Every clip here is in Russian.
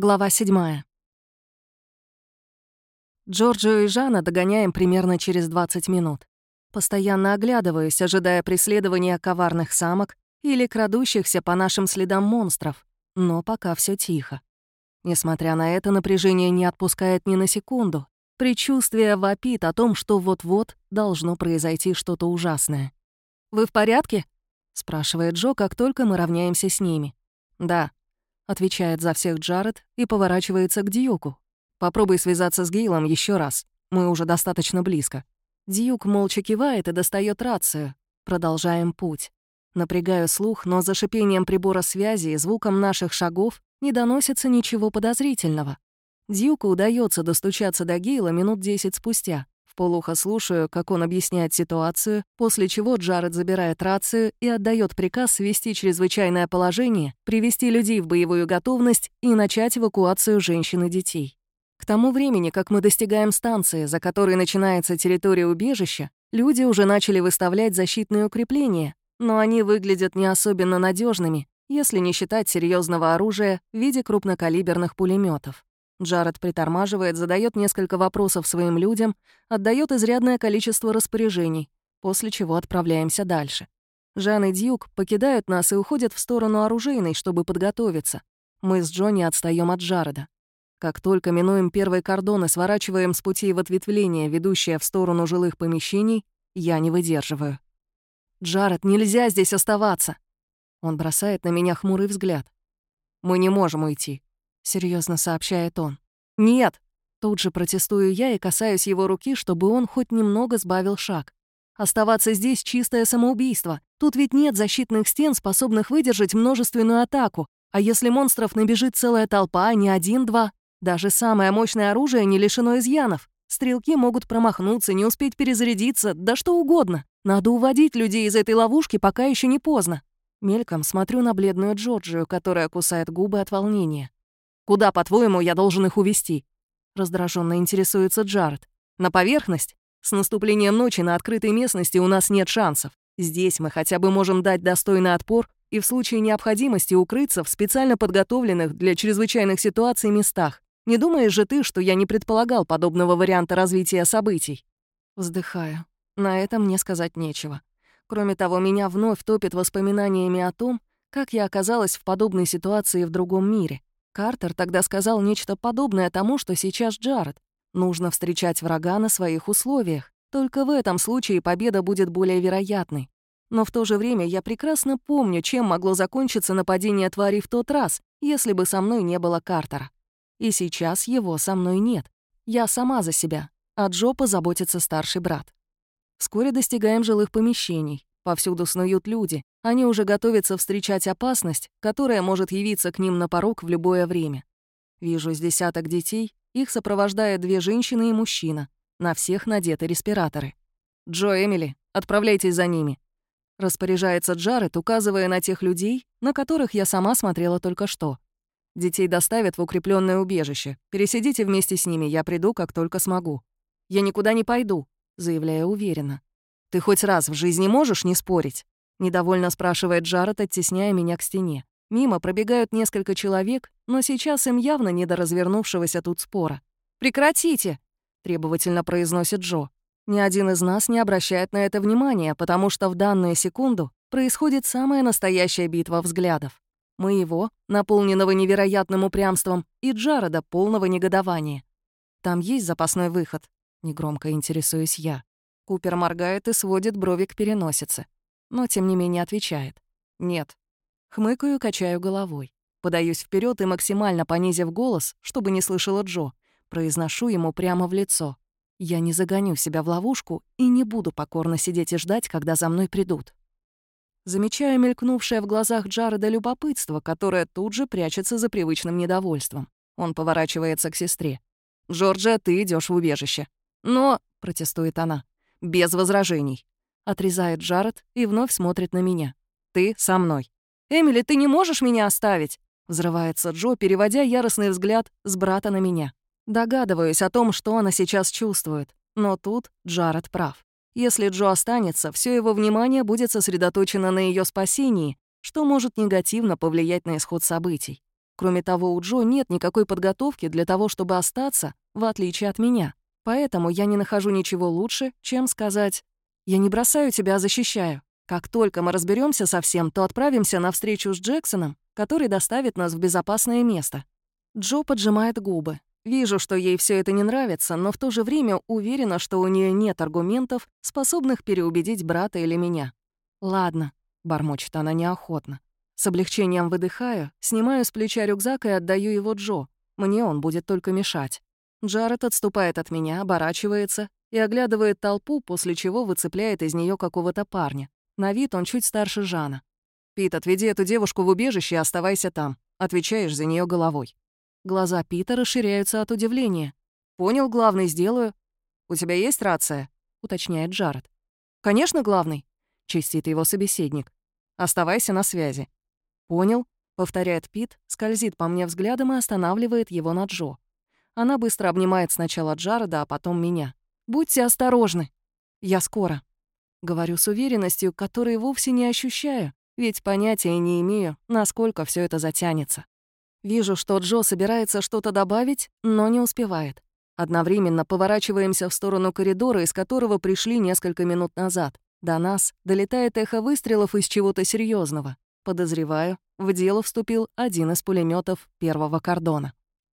Глава 7. Джорджио и Жанна догоняем примерно через 20 минут. Постоянно оглядываюсь, ожидая преследования коварных самок или крадущихся по нашим следам монстров, но пока все тихо. Несмотря на это, напряжение не отпускает ни на секунду. Предчувствие вопит о том, что вот-вот должно произойти что-то ужасное. «Вы в порядке?» — спрашивает Джо, как только мы равняемся с ними. «Да», Отвечает за всех Джаред и поворачивается к Дьюку. «Попробуй связаться с Гейлом еще раз. Мы уже достаточно близко». Дьюк молча кивает и достает рацию. Продолжаем путь. Напрягаю слух, но за шипением прибора связи и звуком наших шагов не доносится ничего подозрительного. Дьюку удается достучаться до Гейла минут десять спустя полухо слушаю, как он объясняет ситуацию, после чего Джаред забирает рацию и отдает приказ ввести чрезвычайное положение, привести людей в боевую готовность и начать эвакуацию женщин и детей. К тому времени, как мы достигаем станции, за которой начинается территория убежища, люди уже начали выставлять защитные укрепления, но они выглядят не особенно надежными, если не считать серьезного оружия в виде крупнокалиберных пулеметов. Джаред притормаживает, задает несколько вопросов своим людям, отдает изрядное количество распоряжений, после чего отправляемся дальше. Жан и Дьюк покидают нас и уходят в сторону оружейной, чтобы подготовиться. Мы с Джонни отстаем от Джареда. Как только минуем первый кордон и сворачиваем с пути в ответвление, ведущее в сторону жилых помещений, я не выдерживаю. «Джаред, нельзя здесь оставаться!» Он бросает на меня хмурый взгляд. «Мы не можем уйти серьезно сообщает он. «Нет!» Тут же протестую я и касаюсь его руки, чтобы он хоть немного сбавил шаг. Оставаться здесь — чистое самоубийство. Тут ведь нет защитных стен, способных выдержать множественную атаку. А если монстров набежит целая толпа, а не один-два? Даже самое мощное оружие не лишено изъянов. Стрелки могут промахнуться, не успеть перезарядиться, да что угодно. Надо уводить людей из этой ловушки, пока еще не поздно. Мельком смотрю на бледную Джорджию, которая кусает губы от волнения. Куда, по-твоему, я должен их увести? Раздраженно интересуется Джаред. На поверхность? С наступлением ночи на открытой местности у нас нет шансов. Здесь мы хотя бы можем дать достойный отпор и в случае необходимости укрыться в специально подготовленных для чрезвычайных ситуаций местах. Не думаешь же ты, что я не предполагал подобного варианта развития событий? Вздыхаю. На этом мне сказать нечего. Кроме того, меня вновь топит воспоминаниями о том, как я оказалась в подобной ситуации в другом мире. Картер тогда сказал нечто подобное тому, что сейчас Джаред. Нужно встречать врага на своих условиях. Только в этом случае победа будет более вероятной. Но в то же время я прекрасно помню, чем могло закончиться нападение твари в тот раз, если бы со мной не было Картера. И сейчас его со мной нет. Я сама за себя, а Джо позаботится старший брат. Вскоре достигаем жилых помещений. Повсюду снуют люди. Они уже готовятся встречать опасность, которая может явиться к ним на порог в любое время. Вижу с десяток детей, их сопровождают две женщины и мужчина. На всех надеты респираторы. «Джо, Эмили, отправляйтесь за ними», — распоряжается Джаред, указывая на тех людей, на которых я сама смотрела только что. «Детей доставят в укрепленное убежище. Пересидите вместе с ними, я приду, как только смогу». «Я никуда не пойду», — заявляю уверенно. «Ты хоть раз в жизни можешь не спорить?» Недовольно спрашивает Джаред, оттесняя меня к стене. Мимо пробегают несколько человек, но сейчас им явно не до развернувшегося тут спора. «Прекратите!» — требовательно произносит Джо. Ни один из нас не обращает на это внимания, потому что в данную секунду происходит самая настоящая битва взглядов. Моего, наполненного невероятным упрямством, и Джареда, полного негодования. «Там есть запасной выход?» — негромко интересуюсь я. Купер моргает и сводит брови к переносице. Но, тем не менее, отвечает. «Нет». Хмыкаю, качаю головой. Подаюсь вперед и, максимально понизив голос, чтобы не слышала Джо, произношу ему прямо в лицо. Я не загоню себя в ловушку и не буду покорно сидеть и ждать, когда за мной придут. Замечаю мелькнувшее в глазах Джареда любопытство, которое тут же прячется за привычным недовольством. Он поворачивается к сестре. «Джорджия, ты идешь в убежище». «Но...» — протестует она. Без возражений. Отрезает Джаред и вновь смотрит на меня. Ты со мной. «Эмили, ты не можешь меня оставить?» Взрывается Джо, переводя яростный взгляд с брата на меня. Догадываюсь о том, что она сейчас чувствует. Но тут Джаред прав. Если Джо останется, все его внимание будет сосредоточено на ее спасении, что может негативно повлиять на исход событий. Кроме того, у Джо нет никакой подготовки для того, чтобы остаться, в отличие от меня. Поэтому я не нахожу ничего лучше, чем сказать «Я не бросаю тебя, а защищаю. Как только мы разберемся со всем, то отправимся на встречу с Джексоном, который доставит нас в безопасное место». Джо поджимает губы. Вижу, что ей все это не нравится, но в то же время уверена, что у нее нет аргументов, способных переубедить брата или меня. «Ладно», — бормочет она неохотно. С облегчением выдыхаю, снимаю с плеча рюкзак и отдаю его Джо. Мне он будет только мешать. Джаред отступает от меня, оборачивается и оглядывает толпу, после чего выцепляет из нее какого-то парня. На вид он чуть старше Жана. «Пит, отведи эту девушку в убежище и оставайся там. Отвечаешь за нее головой». Глаза Пита расширяются от удивления. «Понял, главный, сделаю». «У тебя есть рация?» — уточняет Джаред. «Конечно, главный», — чистит его собеседник. «Оставайся на связи». «Понял», — повторяет Пит, скользит по мне взглядом и останавливает его на Джо. Она быстро обнимает сначала Джареда, а потом меня. «Будьте осторожны. Я скоро». Говорю с уверенностью, которой вовсе не ощущаю, ведь понятия не имею, насколько все это затянется. Вижу, что Джо собирается что-то добавить, но не успевает. Одновременно поворачиваемся в сторону коридора, из которого пришли несколько минут назад. До нас долетает эхо выстрелов из чего-то серьезного. Подозреваю, в дело вступил один из пулеметов первого кордона.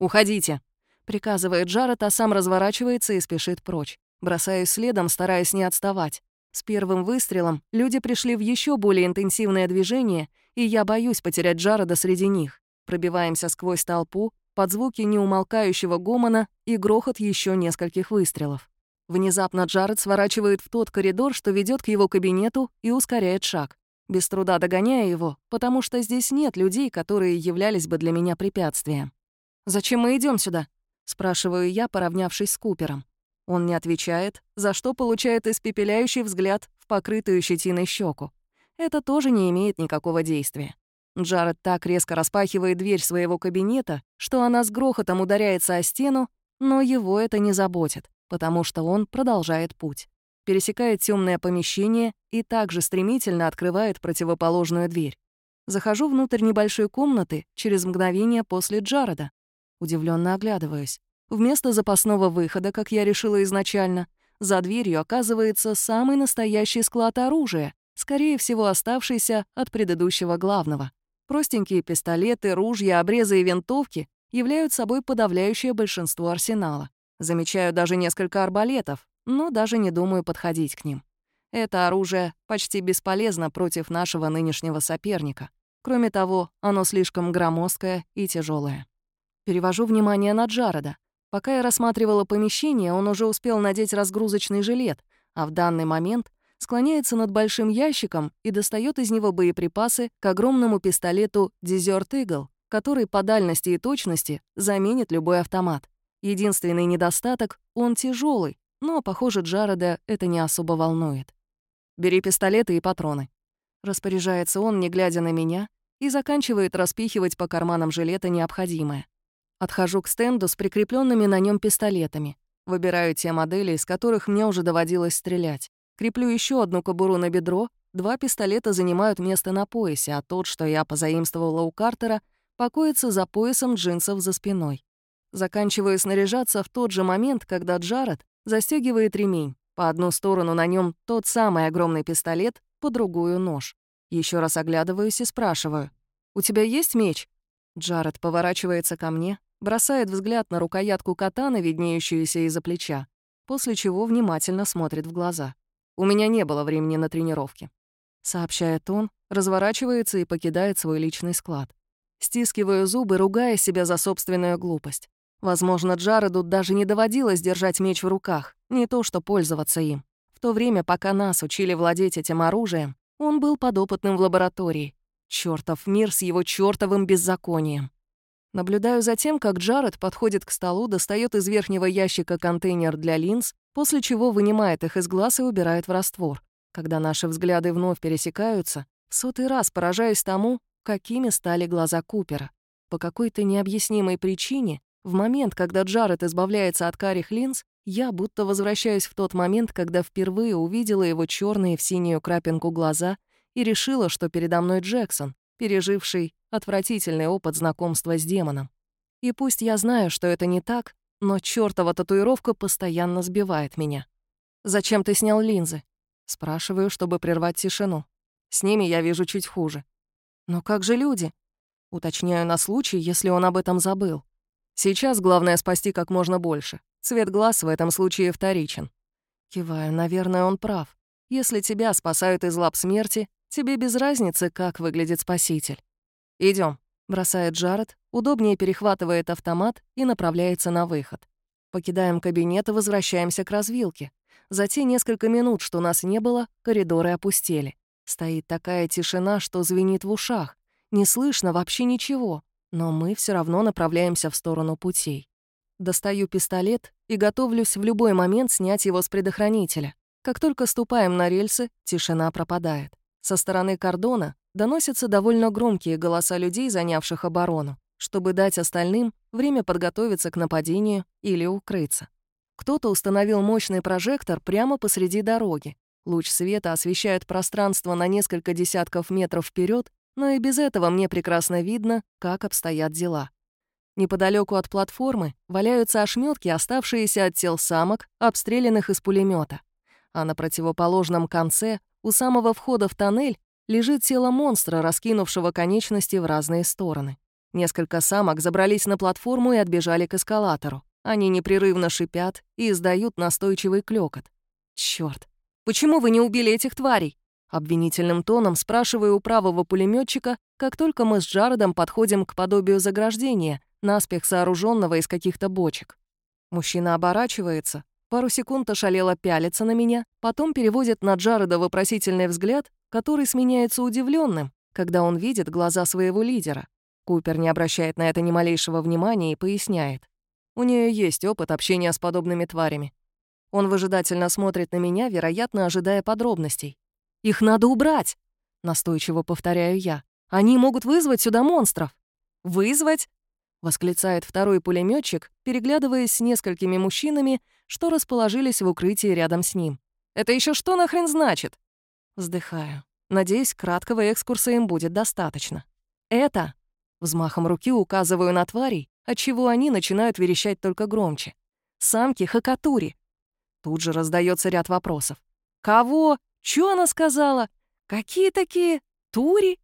«Уходите!» — приказывает Джаред, а сам разворачивается и спешит прочь. Бросаюсь следом, стараясь не отставать. С первым выстрелом люди пришли в еще более интенсивное движение, и я боюсь потерять Джареда среди них. Пробиваемся сквозь толпу, под звуки неумолкающего гомона и грохот еще нескольких выстрелов. Внезапно Джаред сворачивает в тот коридор, что ведет к его кабинету, и ускоряет шаг. Без труда догоняя его, потому что здесь нет людей, которые являлись бы для меня препятствием. «Зачем мы идем сюда?» — спрашиваю я, поравнявшись с Купером. Он не отвечает, за что получает испепеляющий взгляд в покрытую щетиной щеку. Это тоже не имеет никакого действия. Джаред так резко распахивает дверь своего кабинета, что она с грохотом ударяется о стену, но его это не заботит, потому что он продолжает путь. Пересекает темное помещение и также стремительно открывает противоположную дверь. Захожу внутрь небольшой комнаты через мгновение после Джареда. Удивленно оглядываюсь. Вместо запасного выхода, как я решила изначально, за дверью оказывается самый настоящий склад оружия, скорее всего оставшийся от предыдущего главного. Простенькие пистолеты, ружья, обрезы и винтовки являют собой подавляющее большинство арсенала. Замечаю даже несколько арбалетов, но даже не думаю подходить к ним. Это оружие почти бесполезно против нашего нынешнего соперника. Кроме того, оно слишком громоздкое и тяжелое. Перевожу внимание на Джареда. Пока я рассматривала помещение, он уже успел надеть разгрузочный жилет, а в данный момент склоняется над большим ящиком и достает из него боеприпасы к огромному пистолету Desert Eagle, который по дальности и точности заменит любой автомат. Единственный недостаток — он тяжелый, но, похоже, Джареда это не особо волнует. «Бери пистолеты и патроны». Распоряжается он, не глядя на меня, и заканчивает распихивать по карманам жилета необходимое. Отхожу к стенду с прикрепленными на нем пистолетами. Выбираю те модели, из которых мне уже доводилось стрелять. Креплю еще одну кобуру на бедро, два пистолета занимают место на поясе, а тот, что я позаимствовала у Картера, покоится за поясом джинсов за спиной. Заканчиваю снаряжаться в тот же момент, когда Джаред застегивает ремень. По одну сторону на нем тот самый огромный пистолет, по другую — нож. Еще раз оглядываюсь и спрашиваю. «У тебя есть меч?» Джаред поворачивается ко мне, бросает взгляд на рукоятку катана, виднеющуюся из-за плеча, после чего внимательно смотрит в глаза. «У меня не было времени на тренировки», — сообщает он, разворачивается и покидает свой личный склад. Стискиваю зубы, ругая себя за собственную глупость. Возможно, Джареду даже не доводилось держать меч в руках, не то что пользоваться им. В то время, пока нас учили владеть этим оружием, он был подопытным в лаборатории. Чёртов мир с его чёртовым беззаконием. Наблюдаю за тем, как Джаред подходит к столу, достает из верхнего ящика контейнер для линз, после чего вынимает их из глаз и убирает в раствор. Когда наши взгляды вновь пересекаются, в сотый раз поражаюсь тому, какими стали глаза Купера. По какой-то необъяснимой причине, в момент, когда Джаред избавляется от карих линз, я будто возвращаюсь в тот момент, когда впервые увидела его черные в синюю крапинку глаза и решила, что передо мной Джексон, переживший отвратительный опыт знакомства с демоном. И пусть я знаю, что это не так, но чёртова татуировка постоянно сбивает меня. «Зачем ты снял линзы?» Спрашиваю, чтобы прервать тишину. С ними я вижу чуть хуже. «Но как же люди?» Уточняю на случай, если он об этом забыл. Сейчас главное спасти как можно больше. Цвет глаз в этом случае вторичен. Киваю, наверное, он прав. Если тебя спасают из лап смерти, тебе без разницы, как выглядит спаситель. Идем, бросает Джаред, удобнее перехватывает автомат и направляется на выход. Покидаем кабинет и возвращаемся к развилке. За те несколько минут, что нас не было, коридоры опустели. Стоит такая тишина, что звенит в ушах. Не слышно вообще ничего, но мы все равно направляемся в сторону путей. Достаю пистолет и готовлюсь в любой момент снять его с предохранителя. Как только ступаем на рельсы, тишина пропадает. Со стороны кордона доносятся довольно громкие голоса людей, занявших оборону, чтобы дать остальным время подготовиться к нападению или укрыться. Кто-то установил мощный прожектор прямо посреди дороги. Луч света освещает пространство на несколько десятков метров вперед но и без этого мне прекрасно видно, как обстоят дела. Неподалеку от платформы валяются ошметки, оставшиеся от тел самок, обстрелянных из пулемета. А на противоположном конце, у самого входа в тоннель, лежит тело монстра, раскинувшего конечности в разные стороны. Несколько самок забрались на платформу и отбежали к эскалатору. Они непрерывно шипят и издают настойчивый клёкот. Чёрт, почему вы не убили этих тварей? Обвинительным тоном спрашиваю у правого пулеметчика, как только мы с Джаредом подходим к подобию заграждения, наспех сооруженного из каких-то бочек. Мужчина оборачивается, пару секунд ошалело пялится на меня, потом переводит на Джареда вопросительный взгляд, который сменяется удивленным, когда он видит глаза своего лидера. Купер не обращает на это ни малейшего внимания и поясняет. У нее есть опыт общения с подобными тварями. Он выжидательно смотрит на меня, вероятно, ожидая подробностей. Их надо убрать!» Настойчиво повторяю я. «Они могут вызвать сюда монстров!» «Вызвать?» — восклицает второй пулеметчик, переглядываясь с несколькими мужчинами, что расположились в укрытии рядом с ним. «Это еще что нахрен значит?» Вздыхаю. Надеюсь, краткого экскурса им будет достаточно. «Это...» — взмахом руки указываю на тварей, отчего они начинают верещать только громче. «Самки Хакатури!» Тут же раздается ряд вопросов. «Кого? Чё она сказала? Какие такие? Тури?»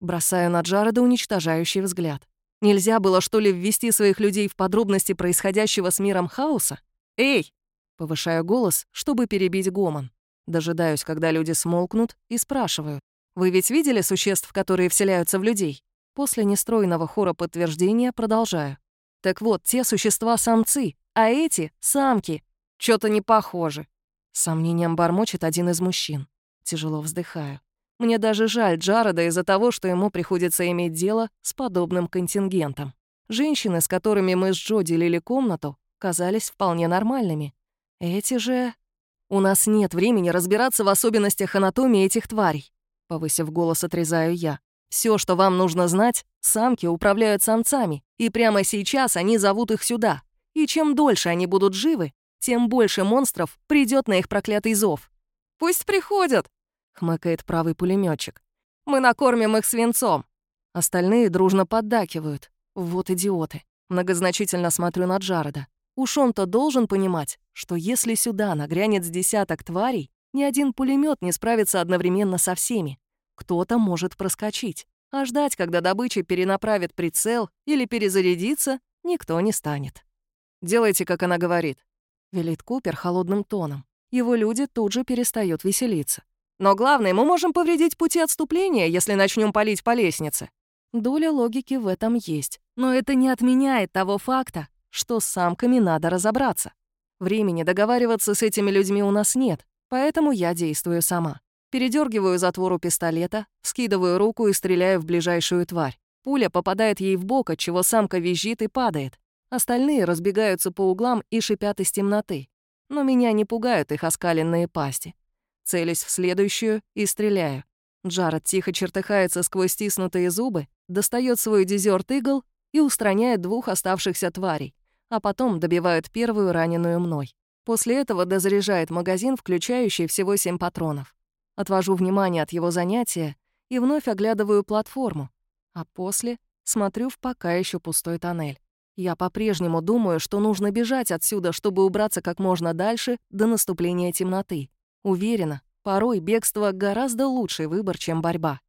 Бросаю на Джареда уничтожающий взгляд. Нельзя было, что ли, ввести своих людей в подробности происходящего с миром хаоса? «Эй!» — повышаю голос, чтобы перебить гомон. Дожидаюсь, когда люди смолкнут, и спрашиваю. «Вы ведь видели существ, которые вселяются в людей?» После нестройного хора подтверждения продолжаю. «Так вот, те существа — самцы, а эти — самки. Чё-то не похоже. Сомнением бормочет один из мужчин. Тяжело вздыхаю. Мне даже жаль Джареда из-за того, что ему приходится иметь дело с подобным контингентом. Женщины, с которыми мы с Джо делили комнату, казались вполне нормальными. Эти же... У нас нет времени разбираться в особенностях анатомии этих тварей. Повысив голос, отрезаю я. Все, что вам нужно знать, самки управляют самцами, и прямо сейчас они зовут их сюда. И чем дольше они будут живы, тем больше монстров придет на их проклятый зов. «Пусть приходят!» — хмыкает правый пулеметчик. «Мы накормим их свинцом!» Остальные дружно поддакивают. Вот идиоты. Многозначительно смотрю на Джареда. Уж он-то должен понимать, что если сюда нагрянет с десяток тварей, ни один пулемет не справится одновременно со всеми. Кто-то может проскочить, а ждать, когда добыча перенаправит прицел или перезарядится, никто не станет. «Делайте, как она говорит», — велит Купер холодным тоном. Его люди тут же перестают веселиться. «Но главное, мы можем повредить пути отступления, если начнем палить по лестнице». Доля логики в этом есть, но это не отменяет того факта, что с самками надо разобраться. Времени договариваться с этими людьми у нас нет, поэтому я действую сама. Передергиваю затвору пистолета, скидываю руку и стреляю в ближайшую тварь. Пуля попадает ей в бок, отчего самка визжит и падает. Остальные разбегаются по углам и шипят из темноты. Но меня не пугают их оскаленные пасти. Целюсь в следующую и стреляю. Джаред тихо чертыхается сквозь стиснутые зубы, достает свой дезерт игл и устраняет двух оставшихся тварей, а потом добивает первую раненую мной. После этого дозаряжает магазин, включающий всего семь патронов. Отвожу внимание от его занятия и вновь оглядываю платформу, а после смотрю в пока еще пустой тоннель. Я по-прежнему думаю, что нужно бежать отсюда, чтобы убраться как можно дальше до наступления темноты. Уверена, порой бегство гораздо лучший выбор, чем борьба.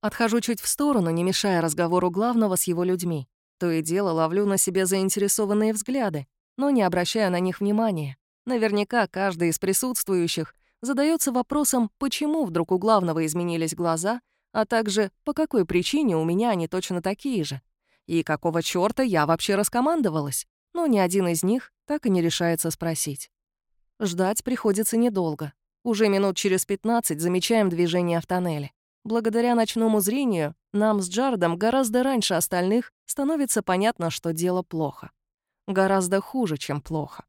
Отхожу чуть в сторону, не мешая разговору главного с его людьми. То и дело ловлю на себе заинтересованные взгляды, но не обращаю на них внимания. Наверняка каждый из присутствующих задается вопросом, почему вдруг у главного изменились глаза, а также по какой причине у меня они точно такие же. И какого чёрта я вообще раскомандовалась? Но ни один из них так и не решается спросить. Ждать приходится недолго. Уже минут через 15 замечаем движение в тоннеле. Благодаря ночному зрению нам с Джаредом гораздо раньше остальных становится понятно, что дело плохо. Гораздо хуже, чем плохо.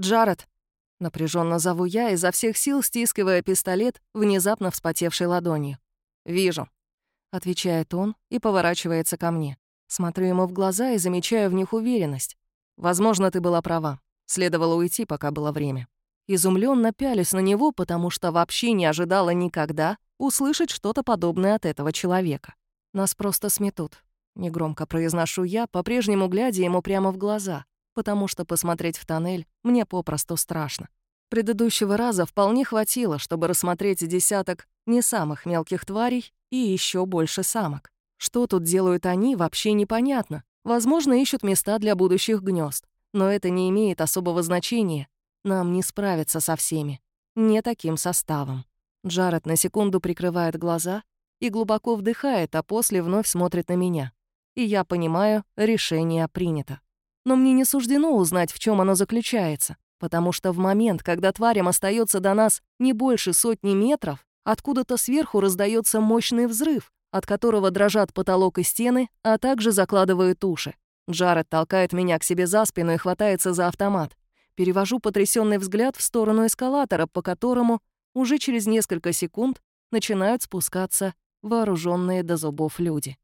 «Джаред!» — напряженно зову я, изо всех сил стискивая пистолет, внезапно вспотевшей ладонью. «Вижу», — отвечает он и поворачивается ко мне. Смотрю ему в глаза и замечаю в них уверенность. «Возможно, ты была права. Следовало уйти, пока было время». Изумленно пялюсь на него, потому что вообще не ожидала никогда услышать что-то подобное от этого человека. Нас просто сметут. Негромко произношу я, по-прежнему глядя ему прямо в глаза, потому что посмотреть в тоннель мне попросту страшно. Предыдущего раза вполне хватило, чтобы рассмотреть десяток не самых мелких тварей и еще больше самок. Что тут делают они, вообще непонятно. Возможно, ищут места для будущих гнезд, но это не имеет особого значения. Нам не справиться со всеми. Не таким составом. Джаред на секунду прикрывает глаза и глубоко вдыхает, а после вновь смотрит на меня. И я понимаю, решение принято. Но мне не суждено узнать, в чем оно заключается, потому что в момент, когда тварям остается до нас не больше сотни метров, откуда-то сверху раздается мощный взрыв, от которого дрожат потолок и стены, а также закладывают уши. Джаред толкает меня к себе за спину и хватается за автомат. Перевожу потрясенный взгляд в сторону эскалатора, по которому уже через несколько секунд начинают спускаться вооруженные до зубов люди.